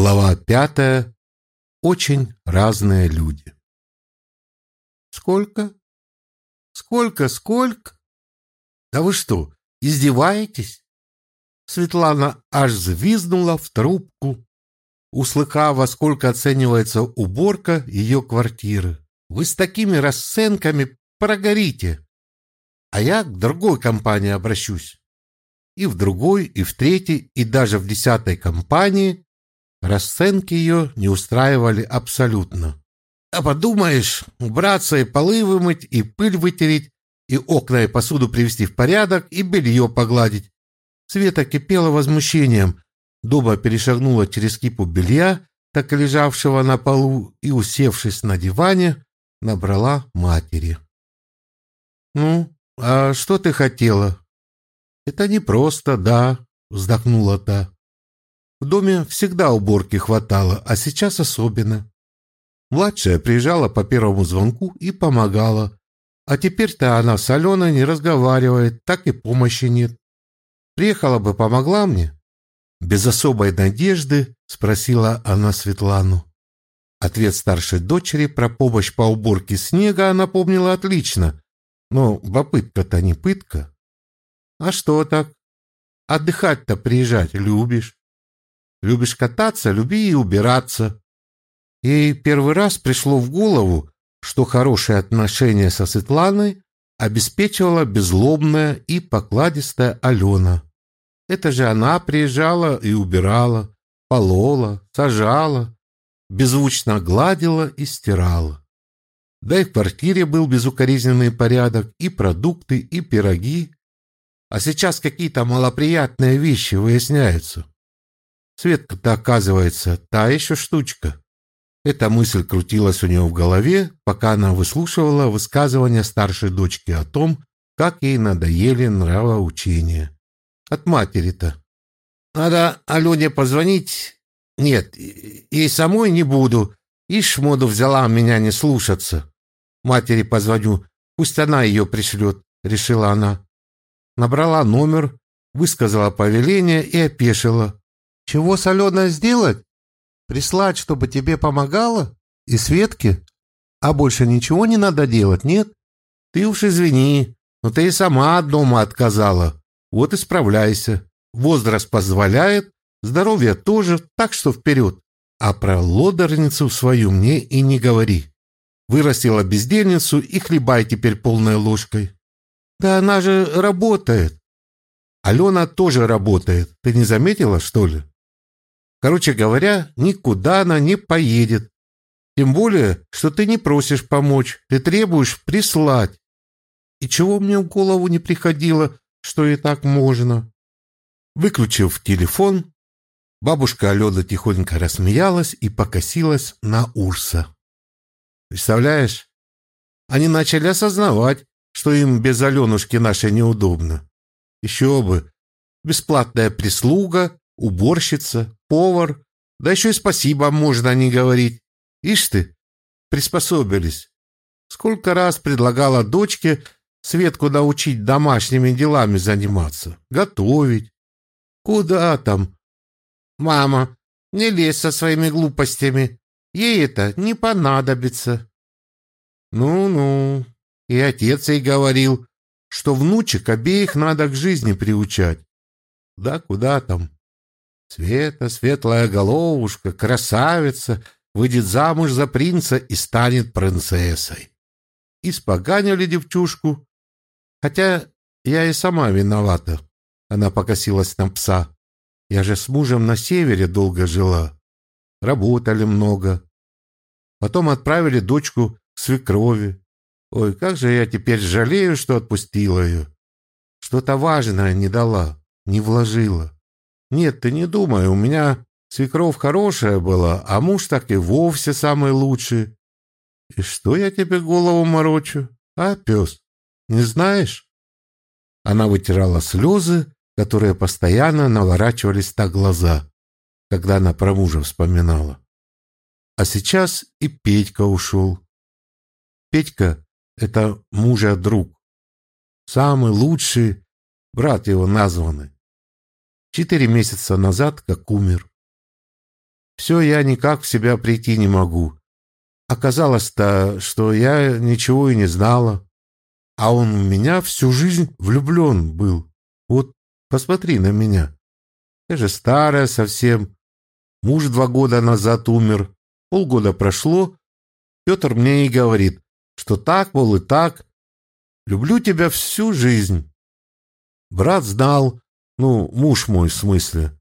Глава пятая. Очень разные люди. Сколько? Сколько, сколько? Да вы что, издеваетесь? Светлана аж звизнула в трубку, услыхав, во сколько оценивается уборка ее квартиры. Вы с такими расценками прогорите. А я к другой компании обращусь. И в другой, и в третьей, и даже в десятой компании Расценки ее не устраивали абсолютно. А подумаешь, убраться и полы вымыть, и пыль вытереть, и окна и посуду привести в порядок, и белье погладить. Света кипела возмущением. Дуба перешагнула через кипу белья, так лежавшего на полу, и, усевшись на диване, набрала матери. «Ну, а что ты хотела?» «Это непросто, да», — вздохнула та. В доме всегда уборки хватало, а сейчас особенно. Младшая приезжала по первому звонку и помогала. А теперь-то она с Аленой не разговаривает, так и помощи нет. Приехала бы, помогла мне? Без особой надежды спросила она Светлану. Ответ старшей дочери про помощь по уборке снега она помнила отлично. Но попытка-то не пытка. А что так? Отдыхать-то приезжать любишь. Любишь кататься, люби и убираться. Ей первый раз пришло в голову, что хорошие отношения со Светланой обеспечивала безлобная и покладистая Алена. Это же она приезжала и убирала, полола, сажала, беззвучно гладила и стирала. Да и в квартире был безукоризненный порядок, и продукты, и пироги. А сейчас какие-то малоприятные вещи выясняются. Светка-то, оказывается, та еще штучка. Эта мысль крутилась у нее в голове, пока она выслушивала высказывания старшей дочки о том, как ей надоели нравоучения. От матери-то. Надо Алене позвонить. Нет, ей самой не буду. И шмоду взяла меня не слушаться. Матери позвоню, пусть она ее пришлет, решила она. Набрала номер, высказала повеление и опешила. Чего солено сделать? Прислать, чтобы тебе помогала? И Светке? А больше ничего не надо делать, нет? Ты уж извини, но ты и сама от дома отказала. Вот и справляйся. Возраст позволяет, здоровье тоже, так что вперед. А про лодорницу свою мне и не говори. Вырастила бездельницу и хлебай теперь полной ложкой. Да она же работает. Алена тоже работает. Ты не заметила, что ли? Короче говоря, никуда она не поедет. Тем более, что ты не просишь помочь, ты требуешь прислать. И чего мне в голову не приходило, что и так можно? Выключив телефон, бабушка Алена тихонько рассмеялась и покосилась на Урса. Представляешь, они начали осознавать, что им без Аленушки нашей неудобно. Еще бы, бесплатная прислуга, уборщица, повар, да еще и спасибо можно не говорить. Ишь ты, приспособились. Сколько раз предлагала дочке Светку научить домашними делами заниматься, готовить. Куда там? Мама, не лезь со своими глупостями. Ей это не понадобится. Ну-ну, и отец ей говорил, что внучек обеих надо к жизни приучать. Да куда там? Света, светлая головушка, красавица, выйдет замуж за принца и станет принцессой. Испоганили девчушку. Хотя я и сама виновата. Она покосилась на пса. Я же с мужем на севере долго жила. Работали много. Потом отправили дочку к свекрови. Ой, как же я теперь жалею, что отпустила ее. Что-то важное не дала, не вложила. Нет, ты не думай, у меня свекровь хорошая была, а муж так и вовсе самый лучший. И что я тебе голову морочу, а, пес? Не знаешь? Она вытирала слезы, которые постоянно наворачивались на глаза, когда она про мужа вспоминала. А сейчас и Петька ушел. Петька — это мужа друг. Самый лучший, брат его названный четыре месяца назад как умер. Все я никак в себя прийти не могу. Оказалось-то, что я ничего и не знала. А он в меня всю жизнь влюблен был. Вот посмотри на меня. Я же старая совсем. Муж два года назад умер. Полгода прошло. Петр мне и говорит, что так, мол, и так. Люблю тебя всю жизнь. Брат знал, ну, муж мой в смысле.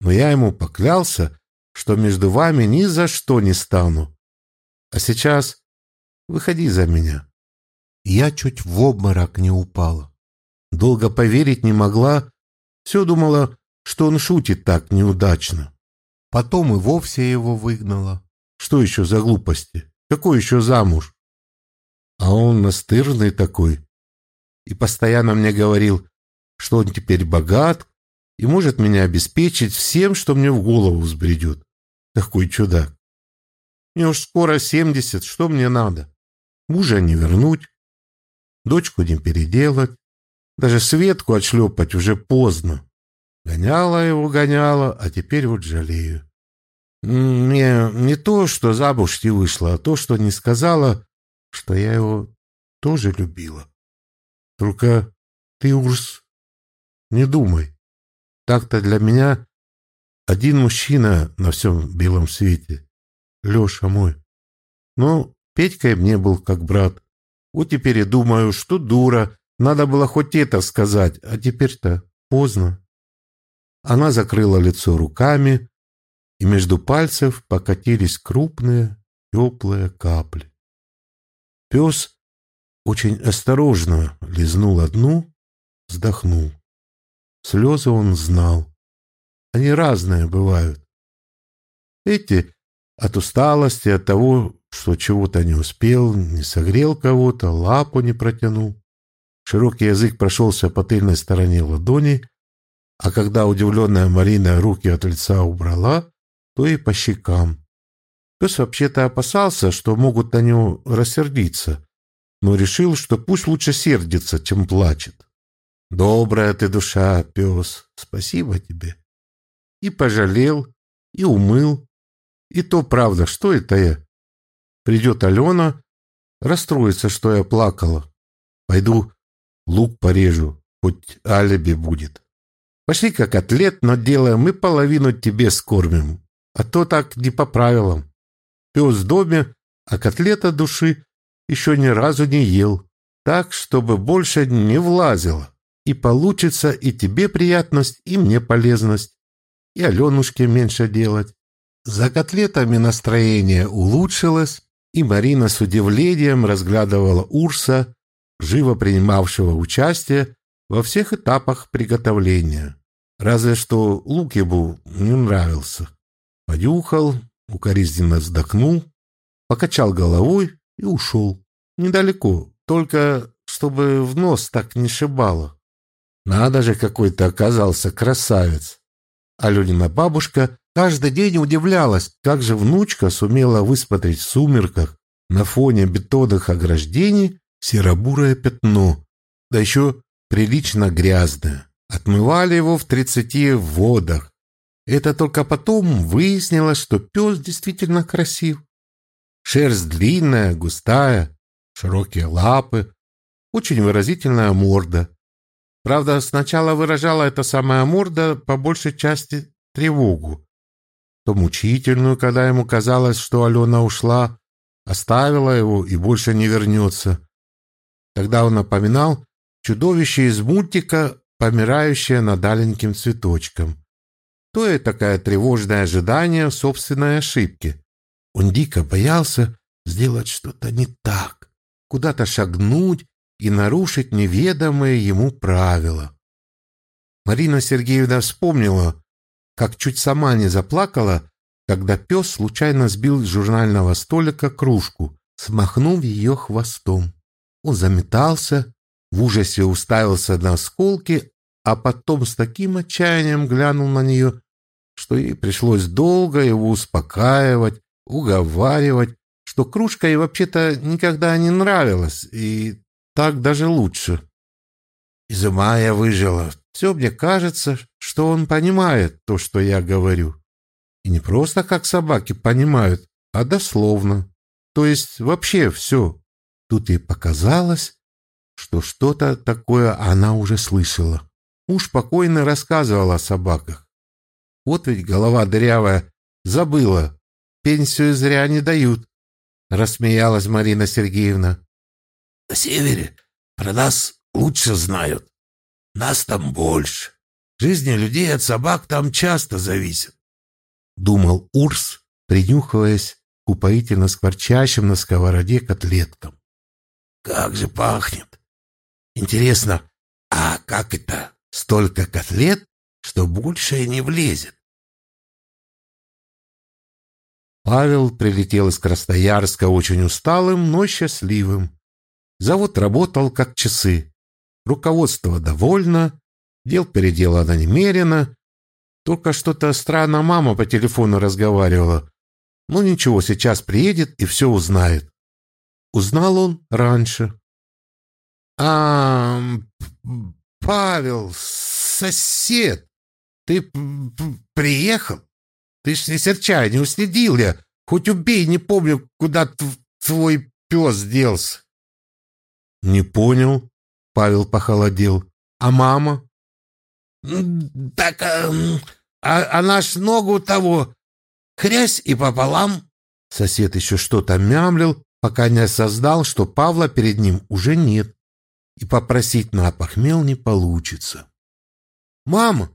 Но я ему поклялся, что между вами ни за что не стану. А сейчас выходи за меня. Я чуть в обморок не упала. Долго поверить не могла, все думала, что он шутит так неудачно. Потом и вовсе его выгнала. Что еще за глупости? Какой еще замуж? А он настырный такой. И постоянно мне говорил, что он теперь богат и может меня обеспечить всем, что мне в голову взбредет. Такой чудак. Мне уж скоро семьдесят, что мне надо? Мужа не вернуть, дочку не переделать, даже Светку отшлепать уже поздно. Гоняла его, гоняла, а теперь вот жалею. Мне не то, что замуж не вышла, а то, что не сказала, что я его тоже любила. Только ты уж не думай. Так-то для меня один мужчина на всем белом свете. Леша мой. Ну, Петька мне был как брат. Вот теперь я думаю, что дура. Надо было хоть это сказать, а теперь-то поздно. Она закрыла лицо руками, и между пальцев покатились крупные теплые капли. Пес очень осторожно лизнул одну, вздохнул. Слезы он знал. Они разные бывают. Эти от усталости, от того, что чего-то не успел, не согрел кого-то, лапу не протянул. Широкий язык прошелся по тыльной стороне ладони, а когда удивленная Марина руки от лица убрала, то и по щекам. Пес вообще-то опасался, что могут на него рассердиться, но решил, что пусть лучше сердится, чем плачет. «Добрая ты душа, пес, спасибо тебе!» И пожалел, и умыл, и то правда, что это я? Придет Алена, расстроится, что я плакала. Пойду лук порежу, хоть алиби будет. Пошли как атлет, но делаем мы половину тебе скормим. А то так не по правилам. Пес в доме, а котлета души еще ни разу не ел. Так, чтобы больше не влазило. И получится и тебе приятность, и мне полезность. И Аленушке меньше делать. За котлетами настроение улучшилось, и Марина с удивлением разглядывала Урса, живо принимавшего участие во всех этапах приготовления. Разве что лук ему не нравился. Понюхал, укоризненно вздохнул, покачал головой и ушел. Недалеко, только чтобы в нос так не шибало. Надо же, какой-то оказался красавец. Аленина бабушка каждый день удивлялась, как же внучка сумела высмотреть в сумерках на фоне бетонных ограждений серобурое пятно, да еще прилично грязное. Отмывали его в тридцати водах. Это только потом выяснилось, что пес действительно красив. Шерсть длинная, густая, широкие лапы, очень выразительная морда. Правда, сначала выражала эта самая морда по большей части тревогу. То мучительную, когда ему казалось, что Алена ушла, оставила его и больше не вернется. Тогда он напоминал чудовище из мультика, помирающее над аленьким цветочком. То и такое тревожное ожидание собственной ошибки. Он дико боялся сделать что-то не так, куда-то шагнуть и нарушить неведомые ему правила. Марина Сергеевна вспомнила, как чуть сама не заплакала, когда пес случайно сбил с журнального столика кружку, смахнув ее хвостом. Он заметался, в ужасе уставился на осколки, а потом с таким отчаянием глянул на нее, что ей пришлось долго его успокаивать, уговаривать, что кружка ей вообще-то никогда не нравилась, и так даже лучше. Из ума я выжила. Все мне кажется, что он понимает то, что я говорю. И не просто как собаки понимают, а дословно. То есть вообще все. Тут ей показалось, что что-то такое она уже слышала. Уж покойно рассказывала о собаках. Вот ведь голова дырявая забыла. Пенсию зря не дают. Рассмеялась Марина Сергеевна. На севере про нас лучше знают. Нас там больше. Жизни людей от собак там часто зависит. Думал Урс, принюхиваясь к упоительно скворчащим на сковороде котлеткам. Как же пахнет! Интересно, а как это? Столько котлет, что больше не влезет. Павел прилетел из Красноярска очень усталым, но счастливым. Завод работал как часы. Руководство довольно, дел переделано немерено. Только что-то странно мама по телефону разговаривала. Ну ничего, сейчас приедет и все узнает. Узнал он раньше. А, Павел, сосед, ты приехал? Ты ж не серчай, не уследил я. Хоть убей, не помню, куда твой пес делся. Не понял. Павел похолодел. А мама? Так, а, а, она ж ногу того хрясь и пополам. Сосед еще что-то мямлил, пока не осознал, что Павла перед ним уже нет, и попросить на опохмел не получится. «Мама!»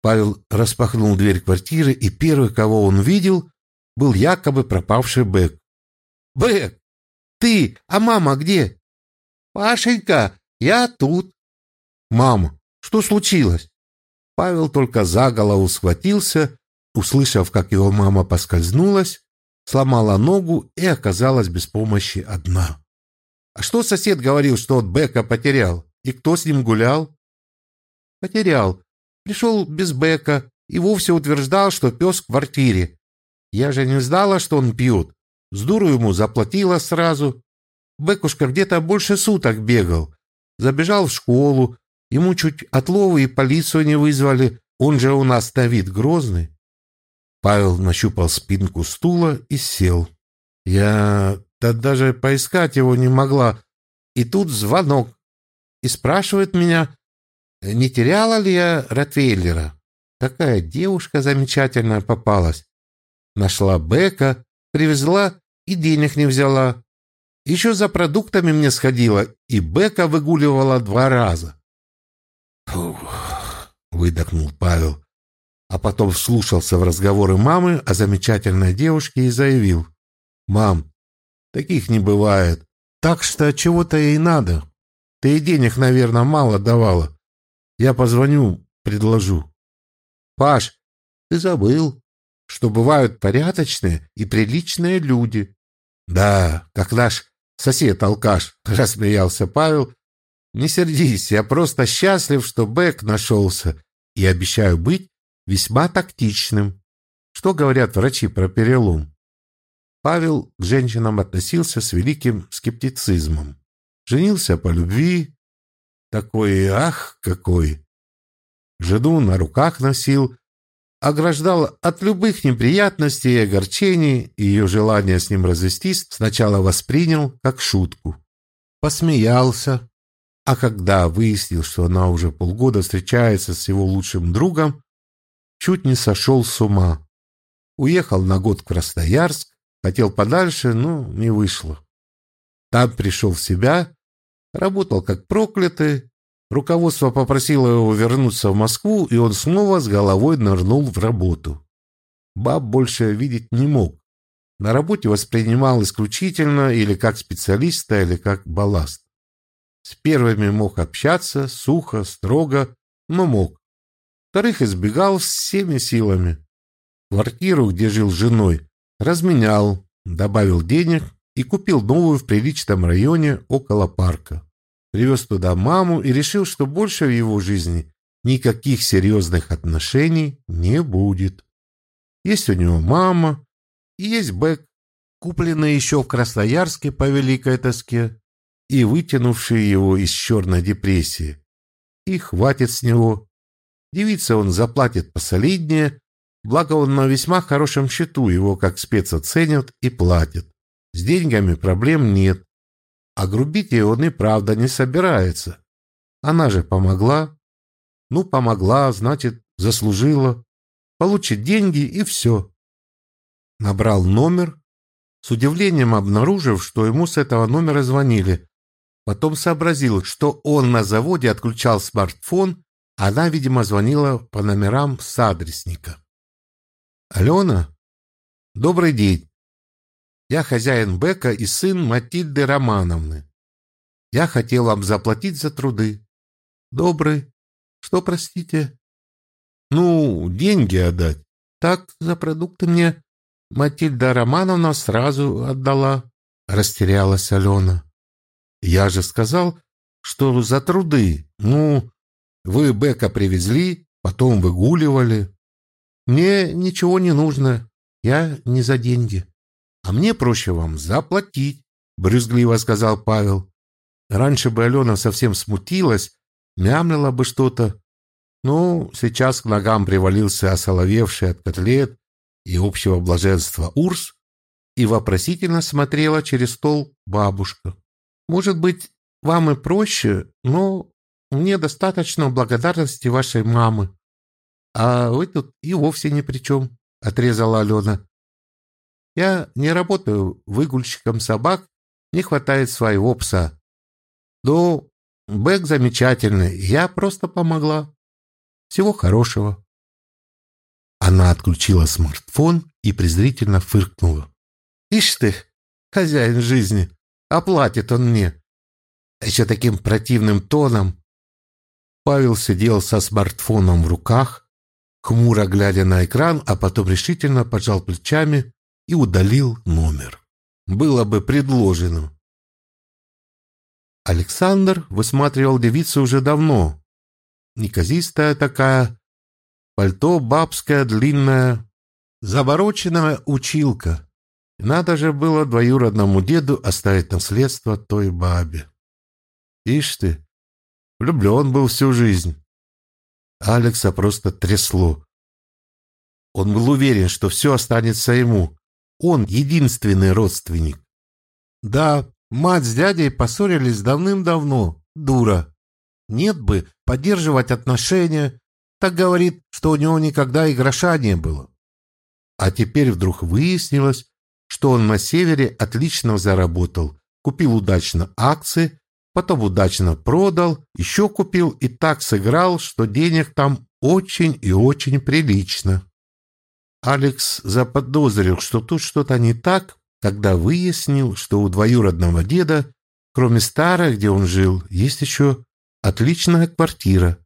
Павел распахнул дверь квартиры, и первый, кого он видел, был якобы пропавший Бэк. «Бэк! Ты! А мама где?» «Пашенька, я тут!» «Мама, что случилось?» Павел только за голову схватился, услышав, как его мама поскользнулась, сломала ногу и оказалась без помощи одна. «А что сосед говорил, что от Бека потерял? И кто с ним гулял?» «Потерял. Пришел без Бека и вовсе утверждал, что пес в квартире. Я же не знала, что он пьет. С дуру ему заплатила сразу. Бекушка где-то больше суток бегал. Забежал в школу. Ему чуть отловы и полицию не вызвали. Он же у нас на вид грозный. Павел нащупал спинку стула и сел. Я да даже поискать его не могла. И тут звонок. И спрашивает меня, не теряла ли я Ротвейлера. Такая девушка замечательная попалась. Нашла Бека, привезла и денег не взяла. Еще за продуктами мне сходила, и Бека выгуливала два раза. «Фух!» — выдохнул Павел, а потом вслушался в разговоры мамы о замечательной девушке и заявил. «Мам, таких не бывает, так что чего-то ей надо. Ты и денег, наверное, мало давала. Я позвоню, предложу». «Паш, ты забыл, что бывают порядочные и приличные люди. Да, как наш сосед-алкаш, рассмеялся Павел. Не сердись, я просто счастлив, что Бэк нашелся, и обещаю быть весьма тактичным. Что говорят врачи про перелом? Павел к женщинам относился с великим скептицизмом. Женился по любви. Такой, ах, какой! Жену на руках носил, ограждал от любых неприятностей и огорчений, и ее желание с ним развестись сначала воспринял как шутку. Посмеялся, а когда выяснил, что она уже полгода встречается с его лучшим другом, чуть не сошел с ума. Уехал на год в Красноярск, хотел подальше, но не вышло. Там пришел в себя, работал как проклятый, Руководство попросило его вернуться в Москву, и он снова с головой нырнул в работу. Баб больше видеть не мог. На работе воспринимал исключительно или как специалиста, или как балласт. С первыми мог общаться, сухо, строго, но мог. Вторых избегал всеми силами. Квартиру, где жил с женой, разменял, добавил денег и купил новую в приличном районе около парка привез туда маму и решил, что больше в его жизни никаких серьезных отношений не будет. Есть у него мама и есть Бэк, купленный еще в Красноярске по великой тоске и вытянувший его из черной депрессии. И хватит с него. Девица он заплатит посолиднее, Благо он на весьма хорошем счету, его как спеца ценят и платят. С деньгами проблем нет. А грубить ей он и правда не собирается. Она же помогла. Ну, помогла, значит, заслужила. Получит деньги и все. Набрал номер, с удивлением обнаружив, что ему с этого номера звонили. Потом сообразил, что он на заводе отключал смартфон, а она, видимо, звонила по номерам с адресника. «Алена? Добрый день. Я хозяин Бека и сын Матильды Романовны. Я хотел вам заплатить за труды. Добрый. Что, простите? Ну, деньги отдать. Так, за продукты мне Матильда Романовна сразу отдала. Растерялась Алена. Я же сказал, что за труды. Ну, вы Бека привезли, потом выгуливали. Мне ничего не нужно. Я не за деньги. А мне проще вам заплатить, брюзгливо сказал Павел. Раньше бы Алена совсем смутилась, мямлила бы что-то. Ну, сейчас к ногам привалился осоловевший от котлет и общего блаженства Урс и вопросительно смотрела через стол бабушка. Может быть, вам и проще, но мне достаточно благодарности вашей мамы. А вы тут и вовсе ни при чем, — отрезала Алена. Я не работаю выгульщиком собак, не хватает своего пса. Ну, Бэк замечательный, я просто помогла. Всего хорошего. Она отключила смартфон и презрительно фыркнула. Ишь ты, хозяин жизни, оплатит он мне. Еще таким противным тоном. Павел сидел со смартфоном в руках, хмуро глядя на экран, а потом решительно пожал плечами и удалил номер. Было бы предложено. Александр высматривал девицу уже давно. Неказистая такая, пальто бабское, длинное, забороченная училка. Надо же было двоюродному деду оставить наследство той бабе. Ишь ты, влюблен был всю жизнь. Алекса просто трясло. Он был уверен, что все останется ему. Он единственный родственник. Да, Мать с дядей поссорились давным-давно, дура. Нет бы поддерживать отношения, так говорит, что у него никогда и гроша не было. А теперь вдруг выяснилось, что он на севере отлично заработал, купил удачно акции, потом удачно продал, еще купил и так сыграл, что денег там очень и очень прилично. Алекс заподозрил, что тут что-то не так, Тогда выяснил, что у двоюродного деда, кроме старой, где он жил, есть еще отличная квартира.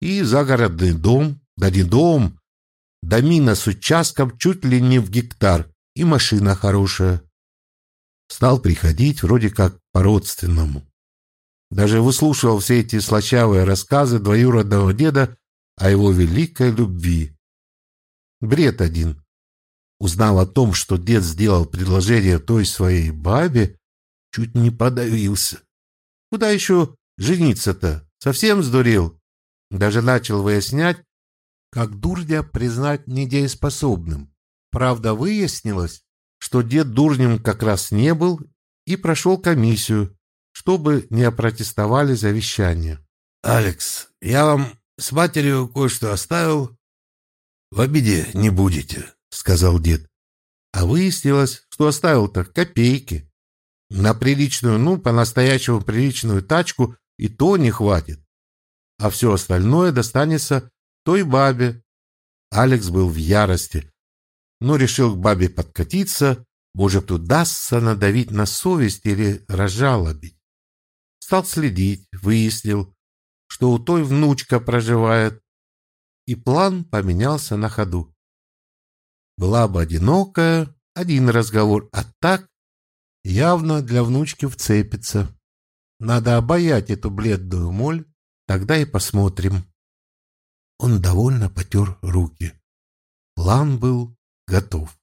И загородный дом, да не дом, домина с участком чуть ли не в гектар, и машина хорошая. Стал приходить вроде как по-родственному. Даже выслушивал все эти слащавые рассказы двоюродного деда о его великой любви. Бред один. Узнал о том, что дед сделал предложение той своей бабе, чуть не подавился. Куда еще жениться-то? Совсем сдурел? Даже начал выяснять, как дурня признать недееспособным. Правда, выяснилось, что дед дурнем как раз не был и прошел комиссию, чтобы не опротестовали завещание. «Алекс, я вам с матерью кое-что оставил. В обиде не будете». — сказал дед. А выяснилось, что оставил-то копейки. На приличную, ну, по-настоящему приличную тачку и то не хватит. А все остальное достанется той бабе. Алекс был в ярости, но решил к бабе подкатиться, может, удастся надавить на совесть или разжалобить. Стал следить, выяснил, что у той внучка проживает, и план поменялся на ходу. Была бы одинокая, один разговор, а так явно для внучки вцепится. Надо обаять эту бледную моль, тогда и посмотрим. Он довольно потер руки. План был готов.